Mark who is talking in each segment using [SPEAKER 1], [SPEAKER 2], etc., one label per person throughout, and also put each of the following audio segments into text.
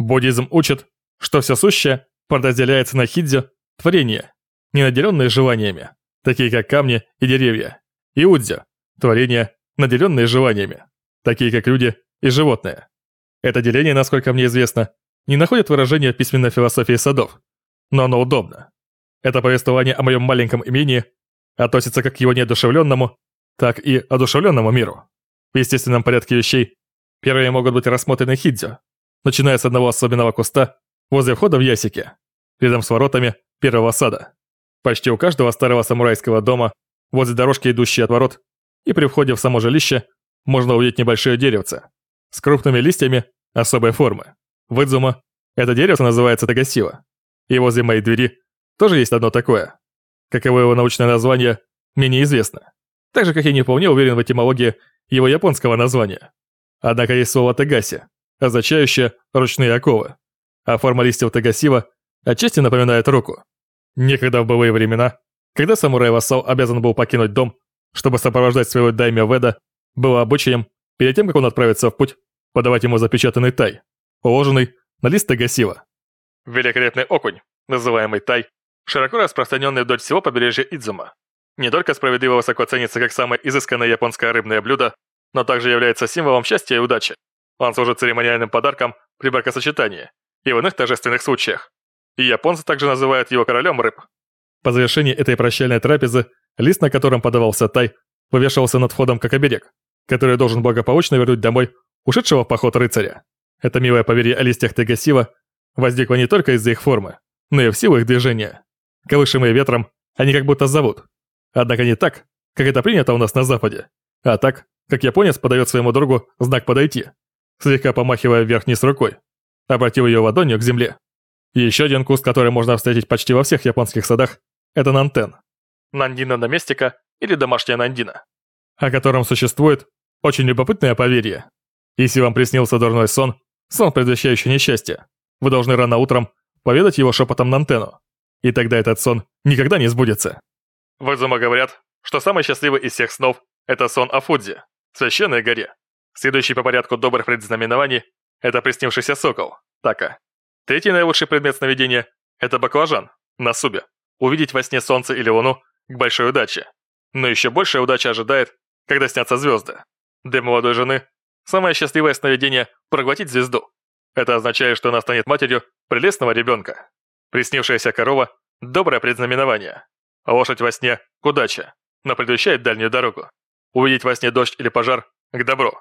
[SPEAKER 1] Буддизм учит, что все сущее подразделяется на хидзю, творение, не наделенные желаниями, такие как камни и деревья, и удзю, творения, наделенные желаниями, такие как люди и животные. Это деление, насколько мне известно, не находит выражения в письменной философии садов, но оно удобно. Это повествование о моем маленьком имении относится как к его неодушевленному, так и одушевленному миру. В естественном порядке вещей первые могут быть рассмотрены хидзю, начиная с одного особенного куста возле входа в ясике, рядом с воротами первого сада. Почти у каждого старого самурайского дома, возле дорожки, идущей от ворот, и при входе в само жилище можно увидеть небольшое деревце с крупными листьями особой формы. В Идзума это деревце называется Тагасива, и возле моей двери тоже есть одно такое. Каково его научное название, мне неизвестно. Так же, как я не вполне уверен в этимологии его японского названия. Однако есть слово «тагаси», означающее «ручные оковы», а форма листьев тагасива отчасти напоминает руку. Некогда в былые времена, когда самурай-вассал обязан был покинуть дом, чтобы сопровождать своего даймё Веда, было обычаем, перед тем, как он отправится в путь, подавать ему запечатанный тай, уложенный на лист тагасива. Великолепный окунь, называемый тай, широко распространенный вдоль всего побережья Идзума. Не только справедливо высоко ценится как самое изысканное японское рыбное блюдо, но также является символом счастья и удачи. Он служит церемониальным подарком при бракосочетании и в иных торжественных случаях. И японцы также называют его королем рыб. По завершении этой прощальной трапезы, лист, на котором подавался тай, вывешивался над входом как оберег, который должен благополучно вернуть домой ушедшего в поход рыцаря. Это милое поверье о листьях Тегасива возникло не только из-за их формы, но и в силу их движения. Колышемые ветром, они как будто зовут. Однако не так, как это принято у нас на Западе, а так, как японец подает своему другу знак «подойти», слегка помахивая вверх-вниз рукой, обратив ее ладонью к земле. Еще один куст, который можно встретить почти во всех японских садах, это нантен. Нандина доместика или домашняя нандина, о котором существует очень любопытное поверье. Если вам приснился дурной сон, сон, предвещающий несчастье, вы должны рано утром поведать его шепотом Нантену, и тогда этот сон никогда не сбудется. В Эдзума говорят, что самый счастливый из всех снов – это сон о Фудзе, священной горе. Следующий по порядку добрых предзнаменований – это приснившийся сокол, Така. Третий наилучший предмет сновидения – это баклажан, на субе. Увидеть во сне солнце или луну к большой удаче. Но еще большая удача ожидает, когда снятся звезды. Для молодой жены самое счастливое сновидение – проглотить звезду. Это означает, что она станет матерью прелестного ребенка. Приснившаяся корова – доброе предзнаменование. Лошадь во сне – к удаче, но предвещает дальнюю дорогу. Увидеть во сне дождь или пожар – к добру.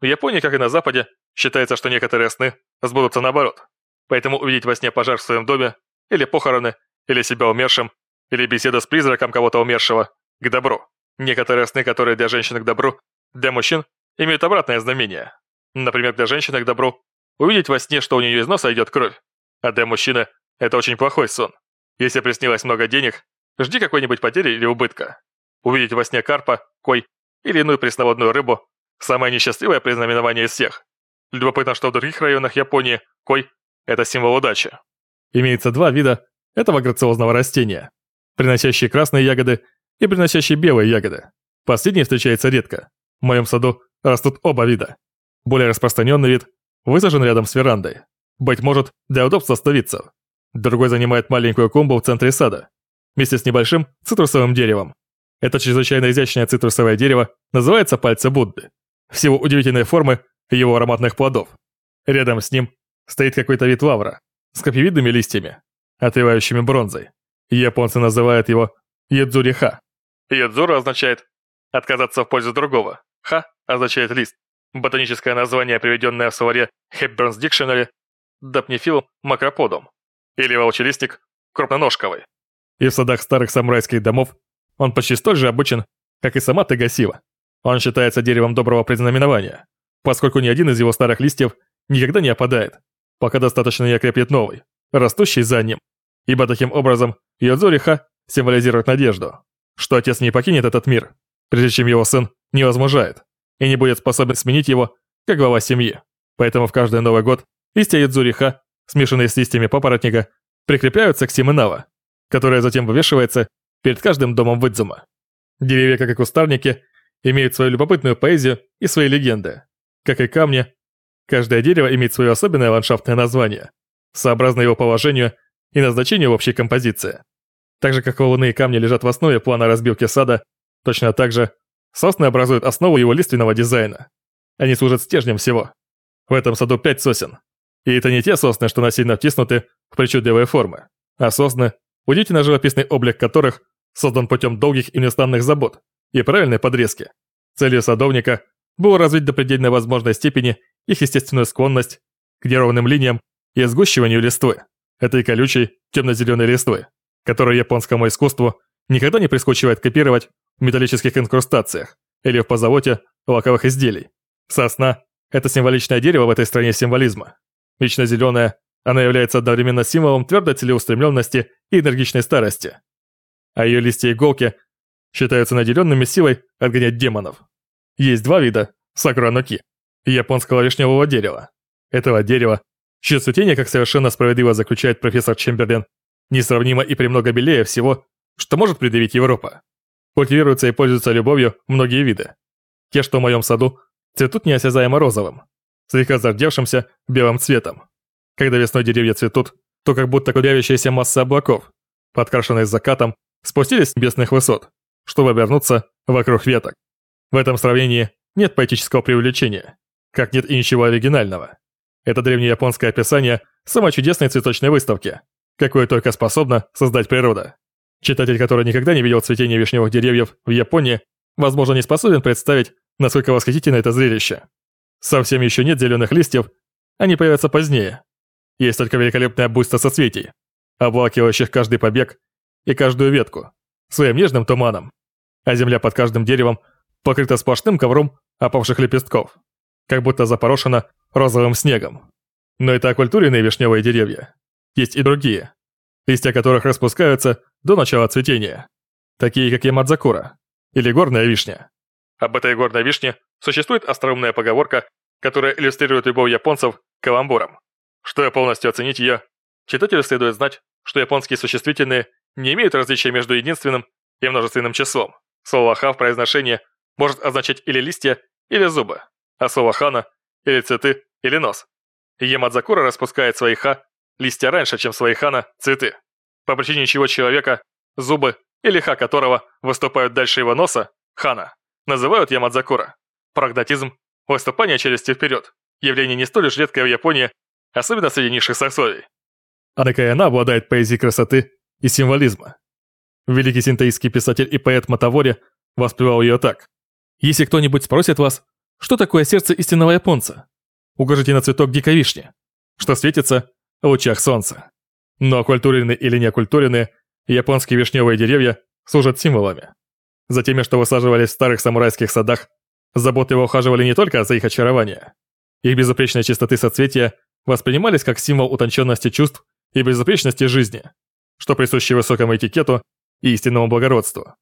[SPEAKER 1] В Японии, как и на Западе, считается, что некоторые сны сбудутся наоборот. Поэтому увидеть во сне пожар в своем доме, или похороны, или себя умершим, или беседа с призраком кого-то умершего – к добру. Некоторые сны, которые для женщин к добру, для мужчин имеют обратное знамение. Например, для женщины к добру увидеть во сне, что у нее из носа идет кровь, а для мужчины это очень плохой сон. Если приснилось много денег, жди какой-нибудь потери или убытка. Увидеть во сне карпа, кой или иную пресноводную рыбу – самое несчастливое признаменование из всех. Любопытно, что в других районах Японии кой – это символ удачи. Имеется два вида этого грациозного растения, приносящие красные ягоды и приносящие белые ягоды. Последний встречается редко. В моем саду растут оба вида. Более распространенный вид высажен рядом с верандой. Быть может, для удобства ставиться. Другой занимает маленькую клумбу в центре сада, вместе с небольшим цитрусовым деревом. Это чрезвычайно изящное цитрусовое дерево называется пальцы Будды. Всего удивительной формы его ароматных плодов. Рядом с ним стоит какой-то вид лавра с копьевидными листьями, отливающими бронзой. Японцы называют его Едзуриха. Едзуру означает «отказаться в пользу другого», ха означает «лист». Ботаническое название, приведенное в словаре Hepburn's Dictionary, Дапнефилум макроподум, или волчелистник крупноножковый. И в садах старых самурайских домов он почти столь же обычен, как и сама Тагасива. Он считается деревом доброго предзнаменования, поскольку ни один из его старых листьев никогда не опадает, пока достаточно не окрепнет новый, растущий за ним. Ибо таким образом Йодзориха символизирует надежду, что отец не покинет этот мир, прежде чем его сын не возмужает и не будет способен сменить его как глава семьи. Поэтому в каждый Новый год листья Йодзуриха, смешанные с листьями папоротника, прикрепляются к Симынава, которая затем вывешивается перед каждым домом Выдзума. Деревья, как и кустарники, имеют свою любопытную поэзию и свои легенды. Как и камни, Каждое дерево имеет свое особенное ландшафтное название, сообразно его положению и назначению в общей композиции. Так же, как валуны и камни лежат в основе плана разбивки сада, точно так же сосны образуют основу его лиственного дизайна. Они служат стержнем всего. В этом саду пять сосен. И это не те сосны, что насильно втиснуты в причудливые формы, а сосны, удивительно живописный облик которых создан путем долгих и неустанных забот и правильной подрезки. Целью садовника было развить до предельной возможной степени их естественную склонность к неровным линиям и сгущиванию листвы, этой колючей темно-зеленой листвы, которую японскому искусству никогда не прискучивает копировать в металлических инкрустациях или в позолоте лаковых изделий. Сосна – это символичное дерево в этой стране символизма. Вечно зеленая, она является одновременно символом твердой целеустремленности и энергичной старости. А ее листья и иголки считаются наделенными силой отгонять демонов. Есть два вида сакураноки японского вишневого дерева. Этого дерева, чье цветение, как совершенно справедливо заключает профессор Чемберлен, несравнимо и премного белее всего, что может предъявить Европа. Культивируются и пользуются любовью многие виды. Те, что в моем саду, цветут неосязаемо розовым, слегка зардевшимся белым цветом. Когда весной деревья цветут, то как будто кудрявящаяся масса облаков, подкрашенные закатом, спустились с небесных высот, чтобы обернуться вокруг веток. В этом сравнении нет поэтического преувеличения, как нет и ничего оригинального. Это древнеяпонское описание самой чудесной цветочной выставки, какое только способна создать природа. Читатель, который никогда не видел цветение вишневых деревьев в Японии, возможно, не способен представить, насколько восхитительно это зрелище. Совсем еще нет зеленых листьев, они появятся позднее. Есть только великолепное буйство соцветий, обволакивающих каждый побег и каждую ветку своим нежным туманом, а земля под каждым деревом покрыта сплошным ковром опавших лепестков, как будто запорошена розовым снегом. Но это окультуренные вишневые деревья. Есть и другие, листья которых распускаются до начала цветения, такие как Ямадзакура или горная вишня. Об этой горной вишне существует остроумная поговорка, которая иллюстрирует любовь японцев к каламбурам. Чтобы полностью оценить ее, читателю следует знать, что японские существительные не имеют различия между единственным и множественным числом. Слово «ха» в произношении может означать или листья, или зубы, а слово «хана» или цветы, или нос. Ямадзакура распускает свои ха, листья раньше, чем свои хана, цветы. По причине чего человека, зубы или ха которого выступают дальше его носа, хана, называют Ямадзакура. Прагматизм, выступание челюсти вперед, явление не столь уж редкое в Японии, особенно среди низших сословий. Она обладает поэзией красоты и символизма. Великий синтоистский писатель и поэт Матавори воспевал ее так. Если кто-нибудь спросит вас, что такое сердце истинного японца, укажите на цветок дикой вишни, что светится в лучах солнца. Но оккультуренные или неокультуренные, японские вишневые деревья служат символами. За теми, что высаживались в старых самурайских садах, заботливо ухаживали не только за их очарование. Их безупречной чистоты соцветия воспринимались как символ утонченности чувств и безупречности жизни, что присуще высокому этикету и истинному благородству.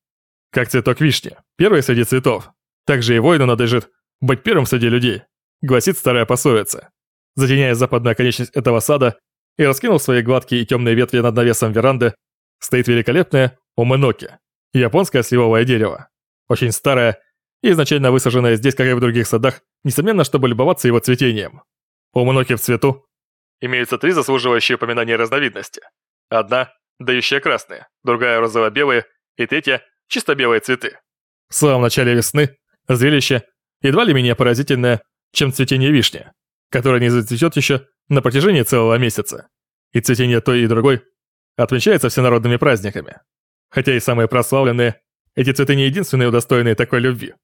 [SPEAKER 1] Как цветок вишни, первый среди цветов, также и воину надлежит быть первым среди людей, гласит старая пословица. Затеняя западную конечность этого сада и раскинув свои гладкие и темные ветви над навесом веранды, стоит великолепное уменоки, японское сливовое дерево. Очень старое и изначально высаженное здесь, как и в других садах, несомненно, чтобы любоваться его цветением. Уменоки в цвету имеются три заслуживающие упоминания разновидности. Одна – дающая красные, другая – розово-белые и третья – чисто белые цветы. В самом начале весны Зрелище едва ли менее поразительное, чем цветение вишни, которое не зацветет еще на протяжении целого месяца. И цветение той и другой отмечается всенародными праздниками. Хотя и самые прославленные, эти цветы не единственные удостоенные такой любви.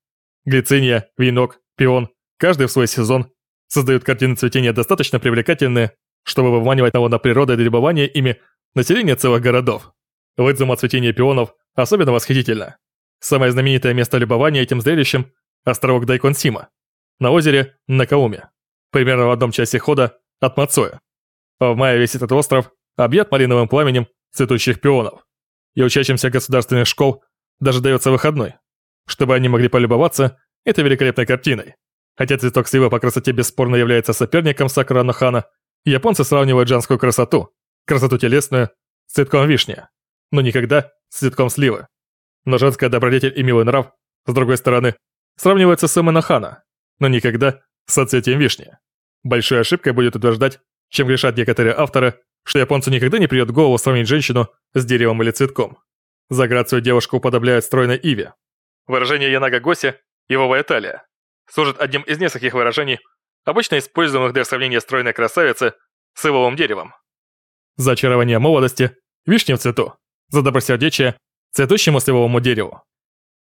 [SPEAKER 1] Глициния, венок, пион, каждый в свой сезон создают картины цветения достаточно привлекательные, чтобы выманивать того на природу и любование ими население целых городов. Выдзум от цветения пионов особенно восхитительно. Самое знаменитое место любования этим зрелищем – островок Дайконсима, на озере Накауме, примерно в одном часе хода от Мацоя. В мае весь этот остров объят малиновым пламенем цветущих пионов, и учащимся государственных школ даже дается выходной, чтобы они могли полюбоваться этой великолепной картиной. Хотя цветок сливы по красоте бесспорно является соперником Сакура Нохана, японцы сравнивают женскую красоту, красоту телесную, с цветком вишни, но никогда с цветком сливы. Но женская добродетель и милый нрав, с другой стороны, сравнивается с Эмена Хана, но никогда с отцветием вишни. Большой ошибкой будет утверждать, чем грешат некоторые авторы, что японцу никогда не придет в голову сравнить женщину с деревом или цветком. За грацию девушку уподобляют стройной иве. Выражение Янага Госи «его талия» служит одним из нескольких выражений, обычно используемых для сравнения стройной красавицы с ивовым деревом. За очарование молодости – вишня в цвету, за добросердечие – цветущему сливовому дереву.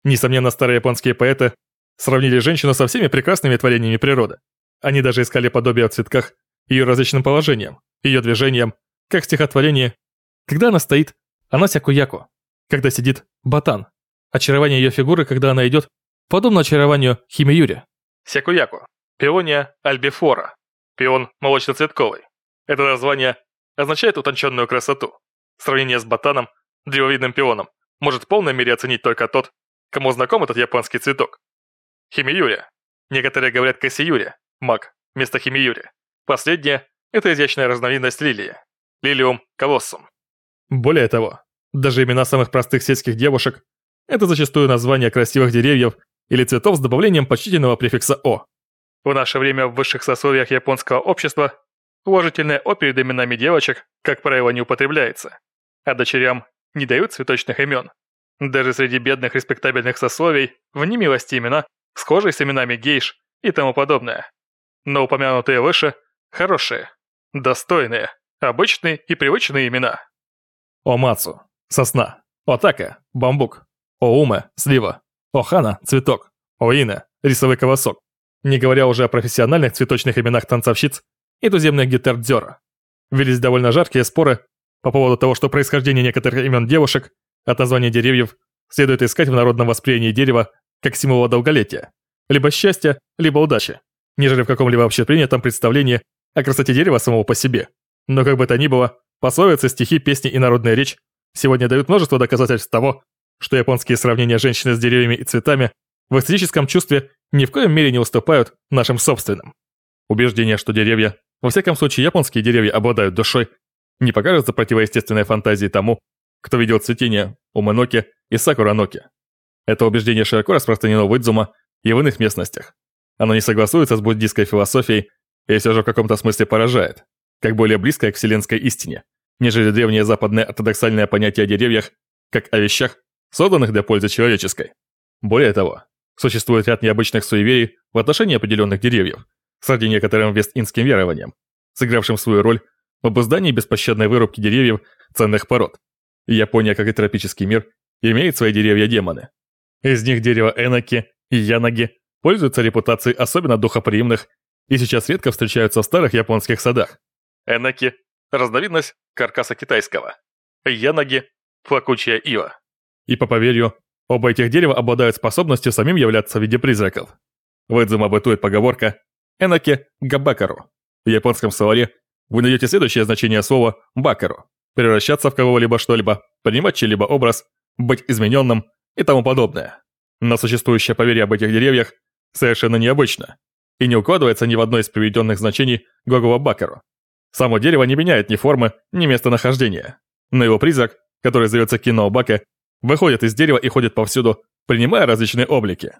[SPEAKER 1] Несомненно, старые японские поэты сравнили женщину со всеми прекрасными творениями природы. Они даже искали подобие в цветках ее различным положением, ее движением, как в стихотворении «Когда она стоит, она сякуяку», когда сидит «батан». Очарование ее фигуры, когда она идет, подобно очарованию химиюри. Сякуяку. Пиония альбифора. Пион молочно-цветковый. Это название означает утонченную красоту. Сравнение с ботаном, древовидным пионом, может в полной мере оценить только тот, кому знаком этот японский цветок. Химиюри. Некоторые говорят кассиюри, маг, вместо химиюри. Последнее – это изящная разновидность лилии. Лилиум колоссум. Более того, даже имена самых простых сельских девушек – это зачастую названия красивых деревьев или цветов с добавлением почтительного префикса «о». В наше время в высших сословиях японского общества уважительное «о» перед именами девочек, как правило, не употребляется, а дочерям не дают цветочных имен. Даже среди бедных респектабельных сословий в немилости имена, схожие с именами гейш и тому подобное. Но упомянутые выше – Хорошие, достойные, обычные и привычные имена. Омацу – сосна. Отака – бамбук. Оуме – слива. Охана – цветок. Оина – рисовый колосок. Не говоря уже о профессиональных цветочных именах танцовщиц и туземных гитардзёра. Велись довольно жаркие споры по поводу того, что происхождение некоторых имен девушек от названия деревьев следует искать в народном восприятии дерева как символа долголетия, либо счастья, либо удачи, нежели в каком-либо общепринятом представлении о красоте дерева самого по себе. Но как бы то ни было, пословицы, стихи, песни и народная речь сегодня дают множество доказательств того, что японские сравнения женщины с деревьями и цветами в эстетическом чувстве ни в коем мере не уступают нашим собственным. Убеждение, что деревья, во всяком случае японские деревья обладают душой, не покажется противоестественной фантазией тому, кто видел цветение у Маноки и Сакураноки. Это убеждение широко распространено в Идзума и в иных местностях. Оно не согласуется с буддийской философией и все же в каком-то смысле поражает, как более близкое к вселенской истине, нежели древнее западное ортодоксальное понятие о деревьях, как о вещах, созданных для пользы человеческой. Более того, существует ряд необычных суеверий в отношении определенных деревьев, среди некоторым вест-индским верованием, сыгравшим свою роль в обуздании беспощадной вырубки деревьев ценных пород. Япония, как и тропический мир, имеет свои деревья-демоны. Из них дерево Эноки и Янаги пользуются репутацией особенно духоприимных и сейчас редко встречаются в старых японских садах. Энаки – разновидность каркаса китайского. Янаги – плакучая ива. И по поверью, оба этих дерева обладают способностью самим являться в виде призраков. В Эдзума бытует поговорка «Энаки габакару». В японском словаре вы найдете следующее значение слова «бакару» – превращаться в кого-либо что-либо, принимать чей-либо образ, быть измененным и тому подобное. Но существующее поверье об этих деревьях совершенно необычно и не укладывается ни в одно из приведенных значений глагола Бакеру. Само дерево не меняет ни формы, ни местонахождения. Но его призрак, который зовется Кино Баке, выходит из дерева и ходит повсюду, принимая различные облики.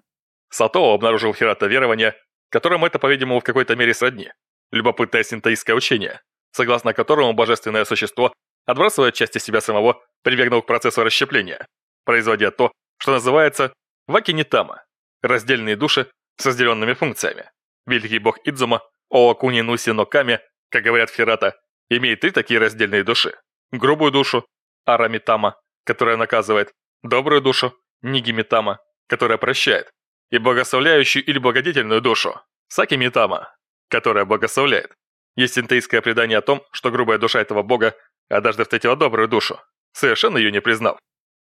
[SPEAKER 1] Сатоу обнаружил Хирата верование, которому это, по-видимому, в какой-то мере сродни. Любопытное синтоистское учение, согласно которому божественное существо отбрасывает части себя самого, прибегнув к процессу расщепления, производя то, что называется вакинитама – раздельные души с разделенными функциями. Великий бог Идзума, Оакуни Нуси Ноками, как говорят в Хирата, имеет три такие раздельные души. Грубую душу, Арамитама, которая наказывает, добрую душу, Нигимитама, которая прощает, и благословляющую или благодетельную душу, Сакимитама, которая благословляет. Есть синтеистское предание о том, что грубая душа этого бога однажды встретила добрую душу, совершенно ее не признав.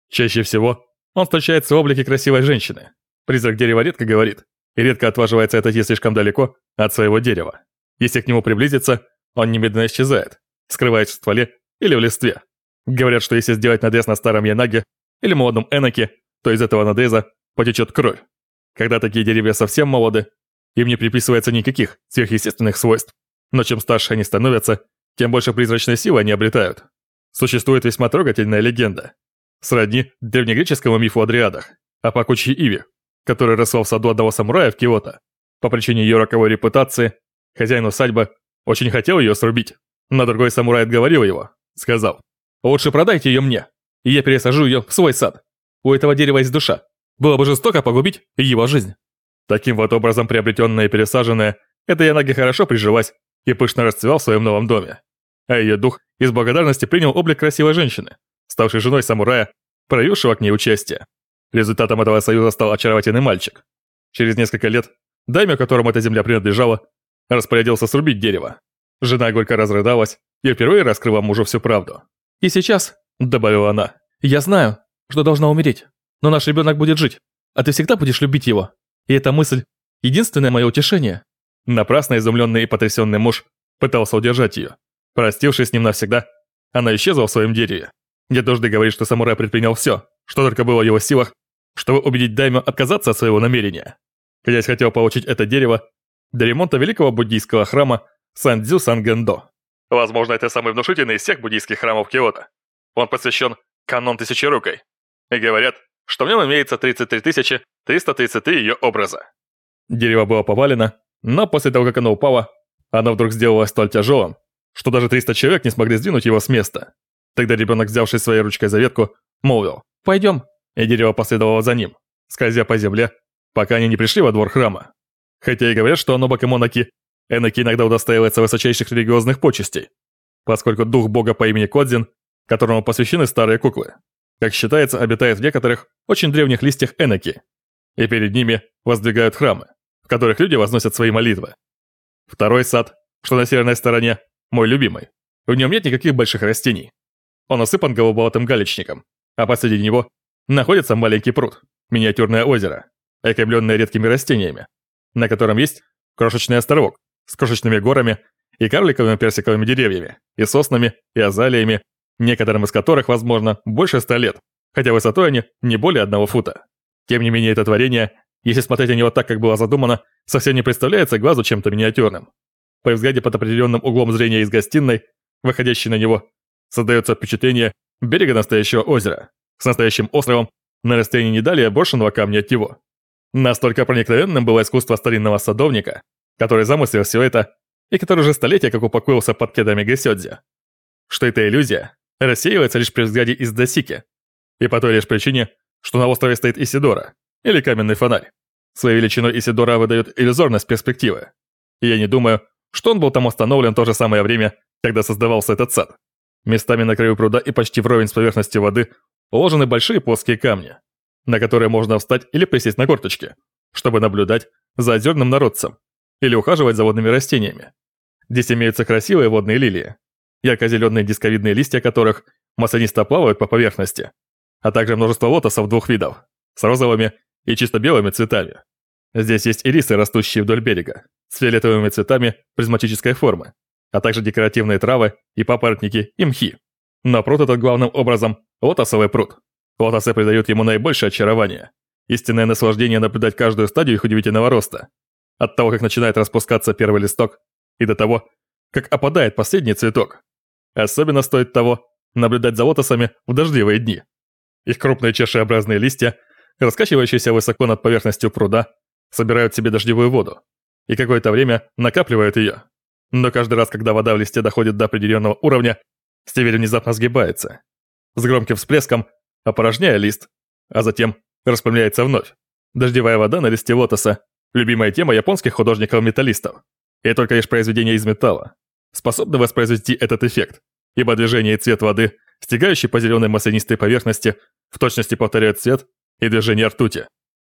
[SPEAKER 1] Чаще всего он встречается в облике красивой женщины. Призрак дерева редко говорит, и редко отваживается отойти слишком далеко от своего дерева. Если к нему приблизиться, он немедленно исчезает, скрываясь в стволе или в листве. Говорят, что если сделать надрез на старом Янаге или молодом Эноке, то из этого надреза потечет кровь. Когда такие деревья совсем молоды, им не приписывается никаких сверхъестественных свойств. Но чем старше они становятся, тем больше призрачной силы они обретают. Существует весьма трогательная легенда. Сродни древнегреческому мифу о дриадах, о пакучей Иве, который росла в саду одного самурая в Киото. По причине ее роковой репутации, Хозяин усадьбы очень хотел ее срубить, но другой самурай отговорил его. Сказал, «Лучше продайте ее мне, и я пересажу ее в свой сад. У этого дерева есть душа. Было бы жестоко погубить его жизнь». Таким вот образом приобретенная и пересаженная, эта Янаги хорошо прижилась и пышно расцвел в своем новом доме. А ее дух из благодарности принял облик красивой женщины, ставшей женой самурая, проявившего к ней участие. Результатом этого союза стал очаровательный мальчик. Через несколько лет дайме, которому эта земля принадлежала, распорядился срубить дерево. Жена горько разрыдалась и впервые раскрыла мужу всю правду. «И сейчас», — добавила она, — «я знаю, что должна умереть, но наш ребенок будет жить, а ты всегда будешь любить его. И эта мысль — единственное мое утешение». Напрасно изумленный и потрясенный муж пытался удержать ее. Простившись с ним навсегда, она исчезла в своем дереве. Дед Дождь говорит, что самурай предпринял все, что только было в его силах, чтобы убедить Даймё отказаться от своего намерения. Князь хотел получить это дерево для ремонта великого буддийского храма Сандзю Сангендо. Возможно, это самый внушительный из всех буддийских храмов Киото. Он посвящен канон Тысячерукой. И говорят, что в нем имеется 33 333 ее образа. Дерево было повалено, но после того, как оно упало, оно вдруг сделалось столь тяжелым, что даже 300 человек не смогли сдвинуть его с места. Тогда ребенок, взявший своей ручкой за ветку, молвил «Пойдем», и дерево последовало за ним, скользя по земле, пока они не пришли во двор храма. Хотя и говорят, что оно Бакамонаки, Энаки иногда удостаивается высочайших религиозных почестей, поскольку дух бога по имени Кодзин, которому посвящены старые куклы, как считается, обитает в некоторых очень древних листьях Энаки, и перед ними воздвигают храмы, в которых люди возносят свои молитвы. Второй сад, что на северной стороне, мой любимый. В нем нет никаких больших растений. Он осыпан голубоватым галечником, а посреди него находится маленький пруд, миниатюрное озеро, окаймленное редкими растениями, на котором есть крошечный островок с крошечными горами и карликовыми персиковыми деревьями, и соснами, и азалиями, некоторым из которых, возможно, больше ста лет, хотя высотой они не более одного фута. Тем не менее, это творение, если смотреть на него так, как было задумано, совсем не представляется глазу чем-то миниатюрным. По взгляде под определенным углом зрения из гостиной, выходящей на него, создается впечатление берега настоящего озера, с настоящим островом на расстоянии не далее брошенного камня от него. Настолько проникновенным было искусство старинного садовника, который замыслил все это, и который уже столетия как упокоился под кедами Гесёдзи, что эта иллюзия рассеивается лишь при взгляде из Досики, и по той лишь причине, что на острове стоит Исидора, или каменный фонарь. Своей величиной Исидора выдает иллюзорность перспективы. И я не думаю, что он был там установлен в то же самое время, когда создавался этот сад. Местами на краю пруда и почти вровень с поверхностью воды уложены большие плоские камни, на которые можно встать или присесть на корточки, чтобы наблюдать за озерным народцем или ухаживать за водными растениями. Здесь имеются красивые водные лилии, ярко-зеленые дисковидные листья которых маслянисто плавают по поверхности, а также множество лотосов двух видов, с розовыми и чисто белыми цветами. Здесь есть ирисы, растущие вдоль берега, с фиолетовыми цветами призматической формы, а также декоративные травы и папоротники и мхи. Но пруд этот главным образом – лотосовый пруд. Лотосы придают ему наибольшее очарование. Истинное наслаждение наблюдать каждую стадию их удивительного роста. От того, как начинает распускаться первый листок, и до того, как опадает последний цветок. Особенно стоит того наблюдать за лотосами в дождливые дни. Их крупные чашеобразные листья, раскачивающиеся высоко над поверхностью пруда, собирают себе дождевую воду и какое-то время накапливают ее. Но каждый раз, когда вода в листе доходит до определенного уровня, стебель внезапно сгибается. С громким всплеском опорожняя лист, а затем распрямляется вновь. Дождевая вода на листе лотоса – любимая тема японских художников-металлистов. И только лишь произведение из металла способны воспроизвести этот эффект, ибо движение и цвет воды, стегающий по зеленой маслянистой поверхности, в точности повторяют цвет и движение ртути.